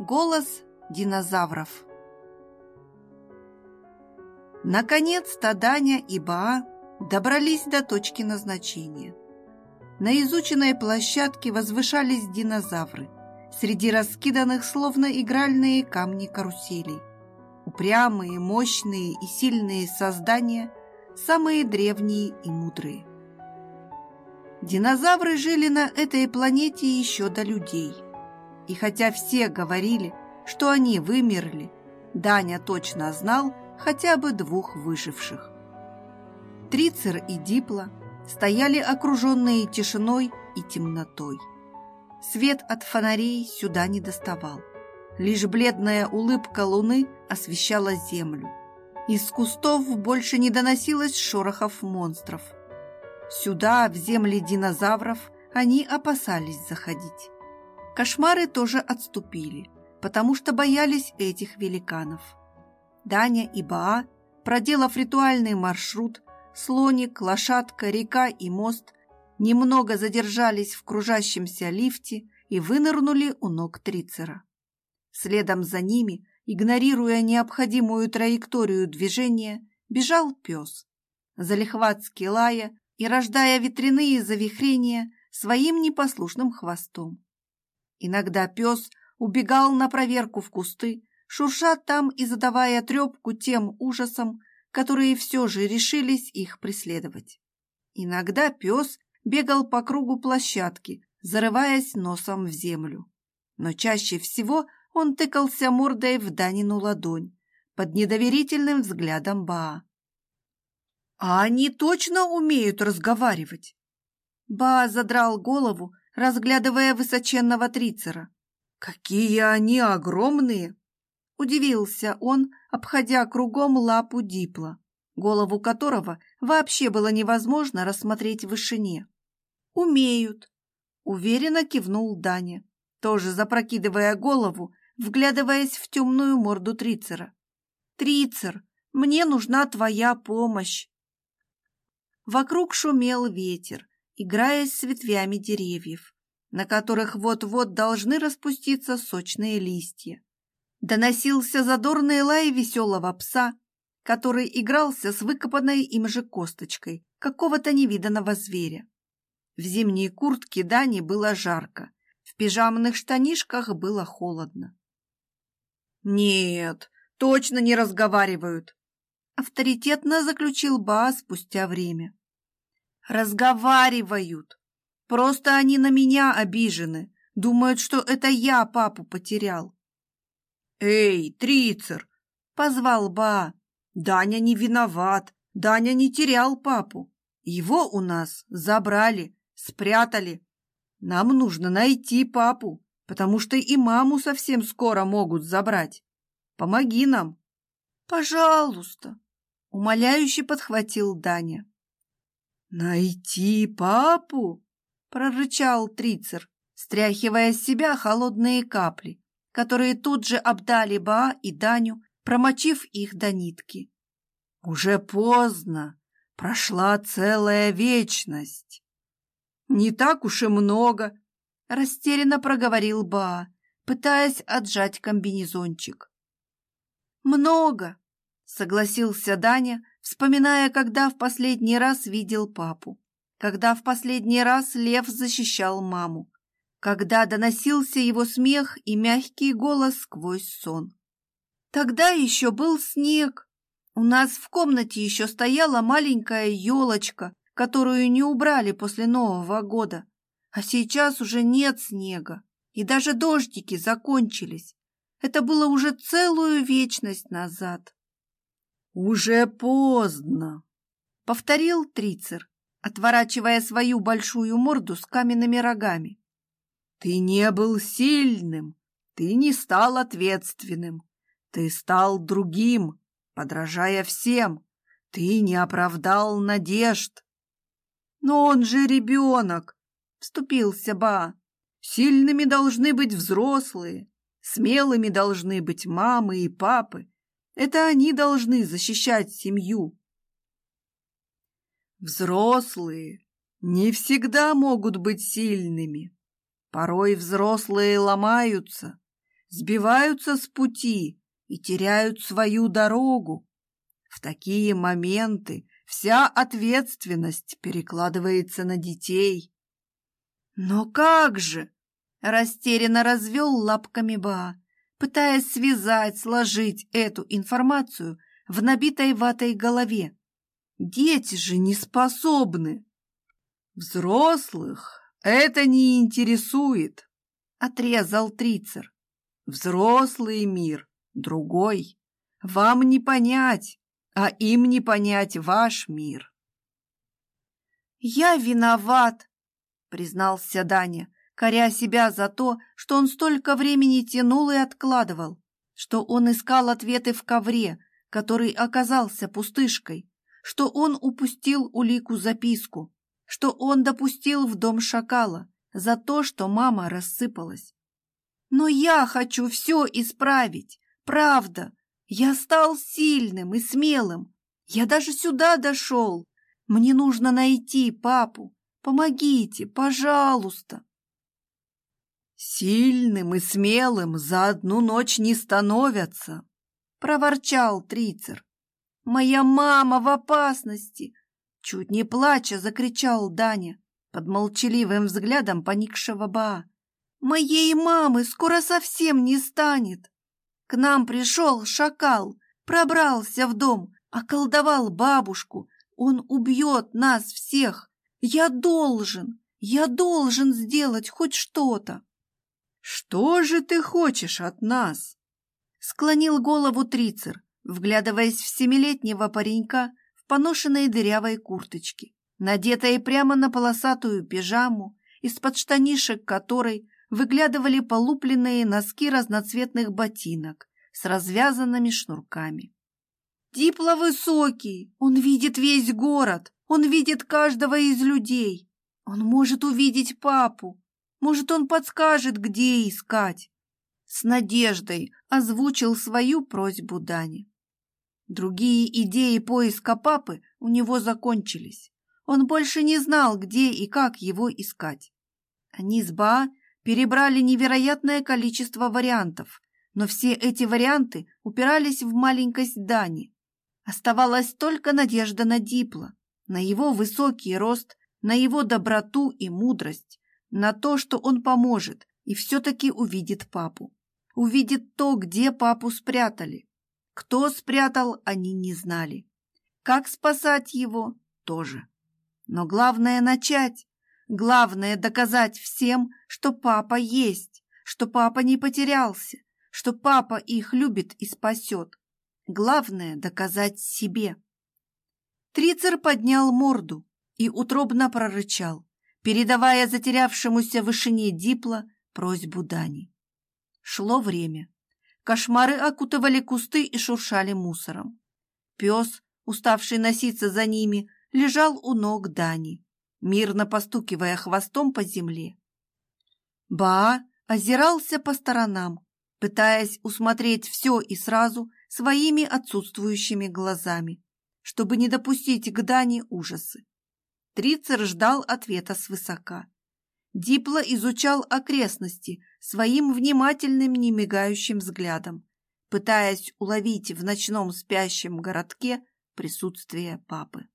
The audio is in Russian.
Голос динозавров Наконец-то Даня и Баа добрались до точки назначения. На изученной площадке возвышались динозавры, среди раскиданных словно игральные камни каруселей. Упрямые, мощные и сильные создания, самые древние и мудрые. Динозавры жили на этой планете еще до людей – и хотя все говорили, что они вымерли, Даня точно знал хотя бы двух выживших. Трицер и Дипла стояли окруженные тишиной и темнотой. Свет от фонарей сюда не доставал. Лишь бледная улыбка луны освещала землю. Из кустов больше не доносилось шорохов монстров. Сюда, в земли динозавров, они опасались заходить. Кошмары тоже отступили, потому что боялись этих великанов. Даня и Баа, проделав ритуальный маршрут, слоник, лошадка, река и мост, немного задержались в кружащемся лифте и вынырнули у ног Трицера. Следом за ними, игнорируя необходимую траекторию движения, бежал пес, залихватски лая и рождая ветряные завихрения своим непослушным хвостом. Иногда пес убегал на проверку в кусты, шурша там и задавая трепку тем ужасам, которые все же решились их преследовать. Иногда пес бегал по кругу площадки, зарываясь носом в землю. Но чаще всего он тыкался мордой в Данину ладонь под недоверительным взглядом Баа. «А они точно умеют разговаривать?» Баа задрал голову разглядывая высоченного трицера. «Какие они огромные!» Удивился он, обходя кругом лапу дипла, голову которого вообще было невозможно рассмотреть в вышине. «Умеют!» — уверенно кивнул Даня, тоже запрокидывая голову, вглядываясь в темную морду Трицера. «Трицер, мне нужна твоя помощь!» Вокруг шумел ветер, играясь с ветвями деревьев, на которых вот-вот должны распуститься сочные листья. Доносился задорный лай веселого пса, который игрался с выкопанной им же косточкой какого-то невиданного зверя. В зимней куртке Дани было жарко, в пижамных штанишках было холодно. «Нет, точно не разговаривают», — авторитетно заключил Ба спустя время. Разговаривают. Просто они на меня обижены. Думают, что это я папу потерял. Эй, Трицер, позвал Ба. Даня не виноват. Даня не терял папу. Его у нас забрали, спрятали. Нам нужно найти папу, потому что и маму совсем скоро могут забрать. Помоги нам. Пожалуйста, умоляюще подхватил Даня. «Найти папу?» — прорычал Трицер, стряхивая с себя холодные капли, которые тут же обдали Баа и Даню, промочив их до нитки. «Уже поздно. Прошла целая вечность». «Не так уж и много», — растерянно проговорил Баа, пытаясь отжать комбинезончик. «Много», — согласился Даня, вспоминая, когда в последний раз видел папу, когда в последний раз Лев защищал маму, когда доносился его смех и мягкий голос сквозь сон. Тогда еще был снег. У нас в комнате еще стояла маленькая елочка, которую не убрали после Нового года. А сейчас уже нет снега, и даже дождики закончились. Это было уже целую вечность назад. «Уже поздно», — повторил Трицер, отворачивая свою большую морду с каменными рогами. «Ты не был сильным, ты не стал ответственным, ты стал другим, подражая всем, ты не оправдал надежд». «Но он же ребенок», — вступился Ба. «Сильными должны быть взрослые, смелыми должны быть мамы и папы, это они должны защищать семью. Взрослые не всегда могут быть сильными. Порой взрослые ломаются. сбиваются с пути и теряют свою дорогу. В такие моменты вся ответственность перекладывается на детей. Но как же? Растерянно развел лапками Ба, пытаясь связать, сложить эту информацию в набитой ватой голове. Дети же не способны. Взрослых это не интересует, отрезал Трицер. Взрослый мир другой. Вам не понять, а им не понять ваш мир. Я виноват, признался Даня, коря себя за то, что он столько времени тянул и откладывал, что он искал ответы в ковре, который оказался пустышкой, что он упустил улику записку, что он допустил в дом шакала за то, что мама рассыпалась. Но я хочу все исправить, правда. Я стал сильным и смелым. Я даже сюда дошел. Мне нужно найти папу. Помогите, пожалуйста. «Сильным и смелым за одну ночь не становятся!» — проворчал Трицер. «Моя мама в опасности!» Чуть не плача закричал Даня под молчаливым взглядом поникшего Ба. «Моей мамы скоро совсем не станет!» К нам пришел шакал, пробрался в дом, околдовал бабушку. Он убьет нас всех. Я должен, я должен сделать хоть что-то. «Что же ты хочешь от нас?» Склонил голову Трицер, вглядываясь в семилетнего паренька в поношенной дырявой курточке, надетой прямо на полосатую пижаму, из-под штанишек которой выглядывали полупленные носки разноцветных ботинок с развязанными шнурками. Дипло высокий, он видит весь город, он видит каждого из людей. Он может увидеть папу, может, он подскажет, где искать. С надеждой озвучил свою просьбу Дани. Другие идеи поиска папы у него закончились. Он больше не знал, где и как его искать. Они с Баа перебрали невероятное количество вариантов, но все эти варианты упирались в маленькость Дани. Оставалась только надежда на Дипла, на его высокий рост, на его доброту и мудрость на то, что он поможет и все-таки увидит папу. Увидит то, где папу спрятали. Кто спрятал, они не знали. Как спасать его, тоже. Но главное начать. Главное доказать всем, что папа есть, что папа не потерялся, что папа их любит и спасет. Главное доказать себе. Трицер поднял морду и утробно прорычал передавая затерявшемуся в вышине дипла просьбу Дани. Шло время. Кошмары окутывали кусты и шуршали мусором. Пес, уставший носиться за ними, лежал у ног Дани, мирно постукивая хвостом по земле. Ба озирался по сторонам, пытаясь усмотреть все и сразу своими отсутствующими глазами, чтобы не допустить к Дани ужасы. Трицер ждал ответа свысока. Дипло изучал окрестности своим внимательным немигающим взглядом, пытаясь уловить в ночном спящем городке присутствие папы.